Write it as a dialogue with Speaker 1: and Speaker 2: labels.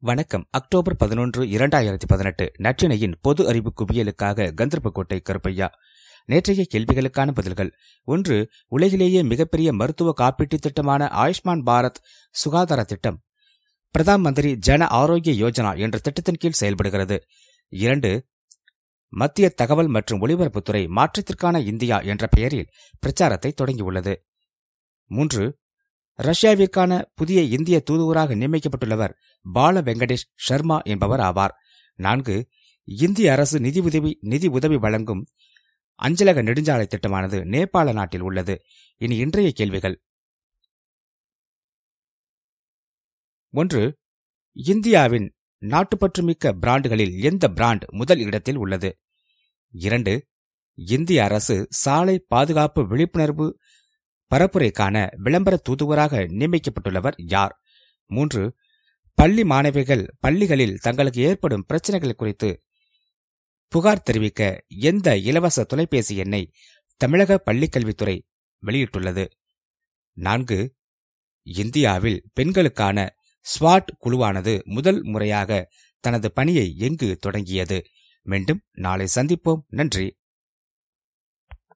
Speaker 1: வணக்கம். அக்டோபர் பதினொன்று இரண்டாயிரத்தி பதினெட்டு. நற்றினையின் பொது அறிவு குவியலுக்காக கந்தர்போட்டை கருப்பையா. நேற்றைய கேள்விகளுக்கான பதில்கள். ஒன்று உலகிலேயே மிகப்பெரிய மருத்துவ காப்பீட்டுத் திட்டமான ஆயுஷ்மான் பாரத் சுகாதார திட்டம். பிரதான் மந்திரி ஜன ஆரோக்கிய யோஜனா என்ற திட்டத்தின் கீழ் செயல்படுகிறது. இரண்டு மத்திய தகவல் மற்றும் ஒலிபரப்புத்துறை மாற்றத்திற்கான இந்தியா என்ற பெயரில் பிரச்சாரத்தை தொடங்கியுள்ளது. மூன்று ரஷ்யாவிற்கான புதிய இந்திய தூதுவராக நியமிக்கப்பட்டுள்ளவர் பால வெங்கடேஷ் சர்மா என்பவர் ஆவார். நான்கு இந்திய அரசு நிதி உதவி நிதி உதவி வழங்கும் அஞ்சலக நெடுஞ்சாலை திட்டமானது நேபாள நாட்டில் உள்ளது. இனி இன்றைய கேள்விகள். ஒன்று இந்தியாவின் நாட்டுப்பற்றுமிக்க பிராண்டுகளில் எந்த பிராண்ட் முதல் இடத்தில் உள்ளது? இரண்டு இந்திய அரசு சாலை பாதுகாப்பு விழிப்புணர்வு பரப்புரைக்கான விளம்பர தூதுவராக நியமிக்கப்பட்டுள்ளவர் யார்? மூன்று பள்ளி மாணவிகள் பள்ளிகளில் தங்களுக்கு ஏற்படும் பிரச்சனைகள் குறித்து புகார் தெரிவிக்க எந்த இலவச தொலைபேசி எண்ணை தமிழக பள்ளிக்கல்வித்துறை வெளியிட்டுள்ளது? நான்கு இந்தியாவில் பெண்களுக்கான ஸ்வாட் குழுவானது முதல் முறையாக தனது பணியை எங்கு தொடங்கியது? மீண்டும் நாளை சந்திப்போம். நன்றி.